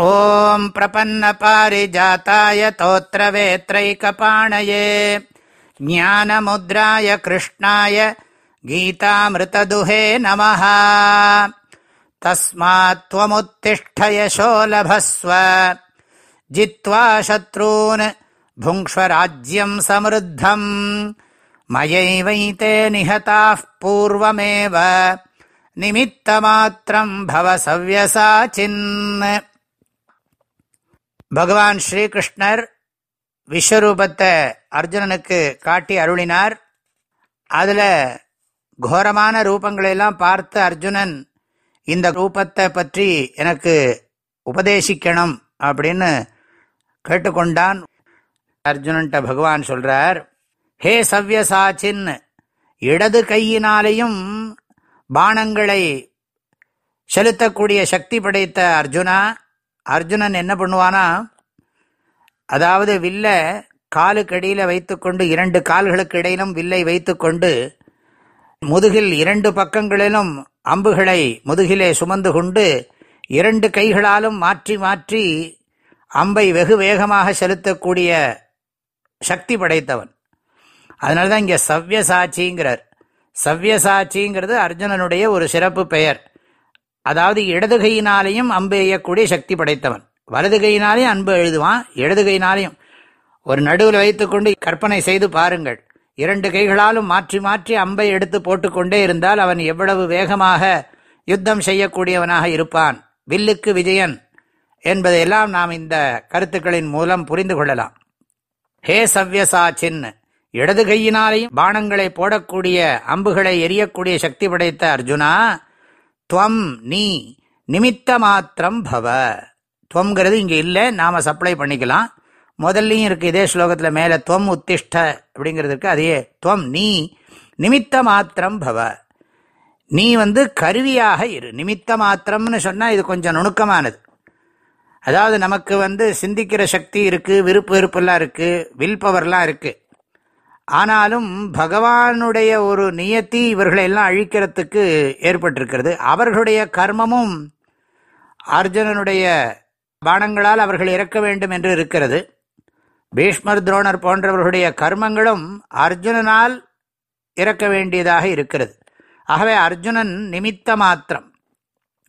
ॐ प्रपन्नपारिजाताय तोत्रवेत्रैकपाणये ज्ञानमुद्राय कृष्णाय गीतामृतदुहे नमः तस्मात् त्वमुत्तिष्ठ यशो लभस्व जित्वा शत्रून् भुङ्क्ष्व राज्यम् समृद्धम् मयैवैते निहताः पूर्वमेव निमित्तमात्रम् भव सव्यसाचिन् பகவான் ஸ்ரீகிருஷ்ணர் விஸ்வரூபத்தை அர்ஜுனனுக்கு காட்டி அருளினார். அதில் கோரமான ரூபங்களையெல்லாம் பார்த்து அர்ஜுனன் இந்த ரூபத்தை பற்றி எனக்கு உபதேசிக்கணும் அப்படின்னு கேட்டுக்கொண்டான். அர்ஜுனன்ட்ட பகவான் சொல்கிறார் ஹே சவ்யசாச்சின் இடது கையினாலேயும் பானங்களை செலுத்தக்கூடிய சக்தி படைத்த அர்ஜுனா அர்ஜுனன் என்ன பண்ணுவானா அதாவது வில்ல காலுக்கடியில் வைத்துக்கொண்டு இரண்டு கால்களுக்கு இடையிலும் வில்லை வைத்துக்கொண்டு முதுகில் இரண்டு பக்கங்களிலும் அம்புகளை முதுகிலே சுமந்து கொண்டு இரண்டு கைகளாலும் மாற்றி மாற்றி அம்பை வெகு வேகமாக செலுத்தக்கூடிய சக்தி படைத்தவன். அதனால தான் இங்கே சவ்யசாட்சிங்கிறார் சவ்யசாட்சிங்கிறது அர்ஜுனனுடைய ஒரு சிறப்பு பெயர். அதாவது இடதுகையினாலையும் அம்பு எய்யக்கூடிய சக்தி படைத்தவன். வலதுகையினாலையும் அன்பு எழுதுவான் இடதுகையினாலையும் ஒரு நடுவில் வைத்துக்கொண்டு கற்பனை செய்து பாருங்கள். இரண்டு கைகளாலும் மாற்றி மாற்றி அம்பை எடுத்து போட்டுக்கொண்டே இருந்தால் அவன் எவ்வளவு வேகமாக யுத்தம் செய்யக்கூடியவனாக இருப்பான். வில்லுக்கு விஜயன் என்பதையெல்லாம் நாம் இந்த கருத்துக்களின் மூலம் புரிந்து கொள்ளலாம். ஹே சவ்யசாச்சின் இடது கையினாலையும் பானங்களை போடக்கூடிய அம்புகளை எரியக்கூடிய சக்தி படைத்த அர்ஜுனா துவம் நீ நிமித்த மாத்திரம் பவ. துவங்கிறது இங்கே இல்லை நாம் சப்ளை பண்ணிக்கலாம். முதல்லையும் இருக்குது இதே ஸ்லோகத்தில் மேலே துவம் உத்திஷ்ட அப்படிங்கிறதுக்கு அதையே துவம் நீ நிமித்த மாத்திரம் பவ. நீ வந்து கருவியாக இரு நிமித்த மாத்திரம்னு சொன்னால் இது கொஞ்சம் நுணுக்கமானது. அதாவது நமக்கு வந்து சிந்திக்கிற சக்தி இருக்குது விருப்பு வெறுப்பெல்லாம் இருக்குது வில் பவர்லாம் இருக்குது ஆனாலும் பகவானுடைய ஒரு நியத்தி இவர்களை எல்லாம் அழிக்கிறதுக்கு ஏற்பட்டிருக்கிறது. அவர்களுடைய கர்மமும் அர்ஜுனனுடைய பானங்களால் அவர்கள் இறக்க வேண்டும் என்று இருக்கிறது. பீஷ்மர் துரோணர் போன்றவர்களுடைய கர்மங்களும் அர்ஜுனனால் இறக்க வேண்டியதாக இருக்கிறது. ஆகவே அர்ஜுனன் நிமித்த மாத்திரம்.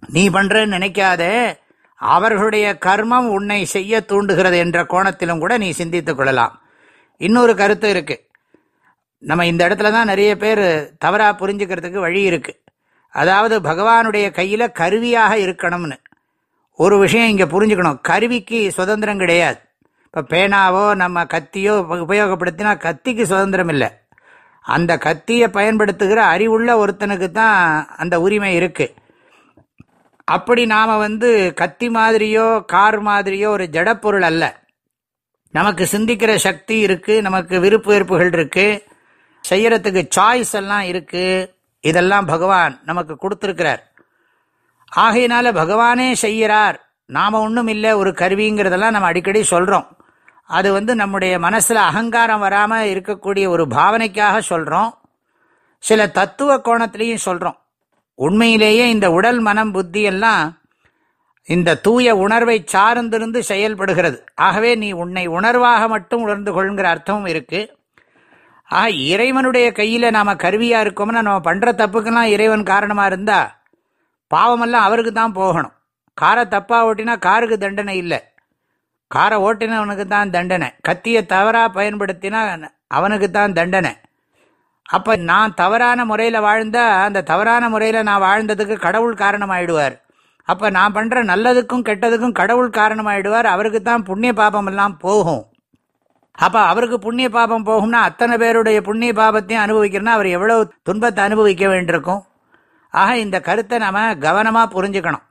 நீ பண்றன்னு நினைக்காதே. அவர்களுடைய கர்மம் உன்னை செய்ய தூண்டுகிறது என்ற கோணத்திலும் கூட நீ சிந்தித்துக் கொள்ளலாம். இன்னொரு கருத்து இருக்குது நம்ம இந்த இடத்துல தான் நிறைய பேர் தவறாக புரிஞ்சுக்கிறதுக்கு வழி இருக்குது அதாவது பகவானுடைய கையில் கருவியாக இருக்கணும்னு. ஒரு விஷயம் இங்கே புரிஞ்சுக்கணும். கருவிக்கு சுதந்திரம் கிடையாது. இப்போ பேனாவோ நம்ம கத்தியோ உபயோகப்படுத்தினா கத்திக்கு சுதந்திரம் இல்லை. அந்த கத்தியை பயன்படுத்துகிற அறிவுள்ள ஒருத்தனுக்கு தான் அந்த உரிமை இருக்குது அப்படி நாம் வந்து கத்தி மாதிரியோ கார் மாதிரியோ ஒரு ஜடப்பொருள் அல்ல. நமக்கு சிந்திக்கிற சக்தி இருக்குது நமக்கு விருப்பு வெறுப்புகள் இருக்குது செய்யறதுக்கு சாய்ஸ் எல்லாம் இருக்கு. இதெல்லாம் பகவான் நமக்கு கொடுத்துருக்கிறார். ஆகையினால பகவானே செய்கிறார். நாம் ஒன்றும் இல்லை ஒரு கருவிங்கிறதெல்லாம் நம்ம அடிக்கடி சொல்கிறோம் அது வந்து நம்முடைய மனசில் அகங்காரம் வராமல் இருக்கக்கூடிய ஒரு பாவனைக்காக சொல்கிறோம் சில தத்துவ கோணத்திலையும் சொல்கிறோம் உண்மையிலேயே இந்த உடல் மனம் புத்தி எல்லாம் இந்த தூய உணர்வை சார்ந்திருந்து செயல்படுகிறது. ஆகவே நீ உன்னை உணர்வாக மட்டும் உணர்ந்து கொள்கிற அர்த்தமும் இருக்குது ஆ இறைவனுடைய கையில் நாம் கருவியாக இருக்கோம்னா நம்ம பண்ணுற தப்புக்கெல்லாம் இறைவன் காரணமாக இருந்தால் பாவமெல்லாம் அவருக்கு தான் போகணும். காரை தப்பாக ஓட்டினா காருக்கு தண்டனை இல்லை. காரை ஓட்டினவனுக்கு தான் தண்டனை. கத்தியை தவறாக பயன்படுத்தினா அவனுக்கு தான் தண்டனை. அப்போ நான் தவறான முறையில் வாழ்ந்தால் அந்த தவறான முறையில் நான் வாழ்ந்ததுக்கு கடவுள் காரணமாயிடுவார். அப்போ நான் பண்ணுற நல்லதுக்கும் கெட்டதுக்கும் கடவுள் காரணமாயிடுவார். அவருக்கு தான் புண்ணிய பாபமெல்லாம் போகும். அப்போ அவருக்கு புண்ணிய பாபம் போகும்னா அத்தனை பேருடைய புண்ணிய பாபத்தையும் அனுபவிக்கிறனா அவர் எவ்வளவு துன்பத்தை அனுபவிக்க வேண்டியிருக்கும்? ஆக இந்த கருத்தை நம்ம கவனமாக புரிஞ்சுக்கணும்.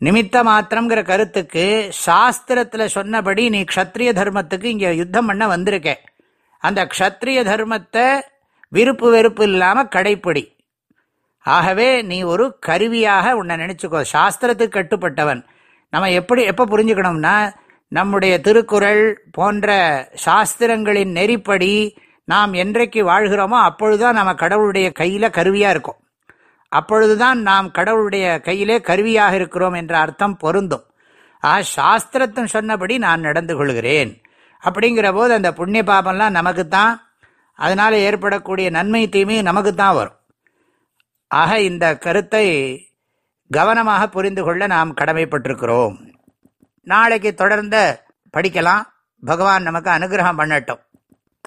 நிமித்த மாத்திரம்ங்கிற கருத்துக்கு சாஸ்திரத்தில் சொன்னபடி நீ க்ஷத்ரிய தர்மத்துக்கு இங்கே யுத்தம் பண்ண வந்திருக்க. அந்த க்ஷத்ரிய தர்மத்தை விருப்பு வெறுப்பு இல்லாமல் கடைப்பிடி. ஆகவே நீ ஒரு கருவியாக உன்னை நினச்சிக்கோ. சாஸ்திரத்துக்கு கட்டுப்பட்டவன். நம்ம எப்படி எப்போ புரிஞ்சுக்கணும்னா நம்முடைய திருக்குறள் போன்ற சாஸ்திரங்களின் நெறிப்படி நாம் என்றைக்கு வாழ்கிறோமோ அப்பொழுதுதான் நம்ம கடவுளுடைய கையில கருவியா இருக்கும். அப்பொழுதுதான் நாம் கடவுளுடைய கையிலே கருவியாக இருக்கிறோம் என்ற அர்த்தம் பொருந்தும். ஆ சாஸ்திரத்தின் சொன்னபடி நான் நடந்து கொள்கிறேன். அப்படிங்கிற போது அந்த புண்ணிய பாபம்லாம் நமக்குத்தான் அதனால் ஏற்படக்கூடிய நன்மை தீமையும் நமக்குத்தான் வரும். ஆக இந்த கருத்தை கவனமாக புரிந்து கொள்ள நாம் கடமைப்பட்டிருக்கிறோம். நாளைக்கு தொடர்ந்து படிக்கலாம். பகவான் நமக்கு அனுகிரகம் பண்ணட்டும்.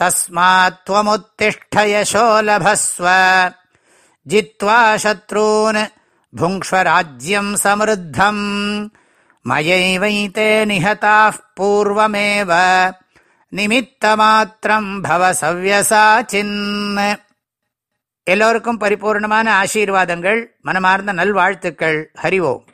தஸ்மாத்வமுத்திஷ்டயசோலபஸ்வ ஜித்வா சத்ரூன். புங்க்ஷ்வராஜ்யம் சமிருத்தம். மயைவைத்தே நிஹதாः பூர்வமேவ. நிமித்தமாத்திரம் பவ சவ்யசாச்சின். எல்லோருக்கும் பரிபூர்ணமான ஆசீர்வாதங்கள். மனமார்ந்த நல்வாழ்த்துக்கள். ஹரிவோம்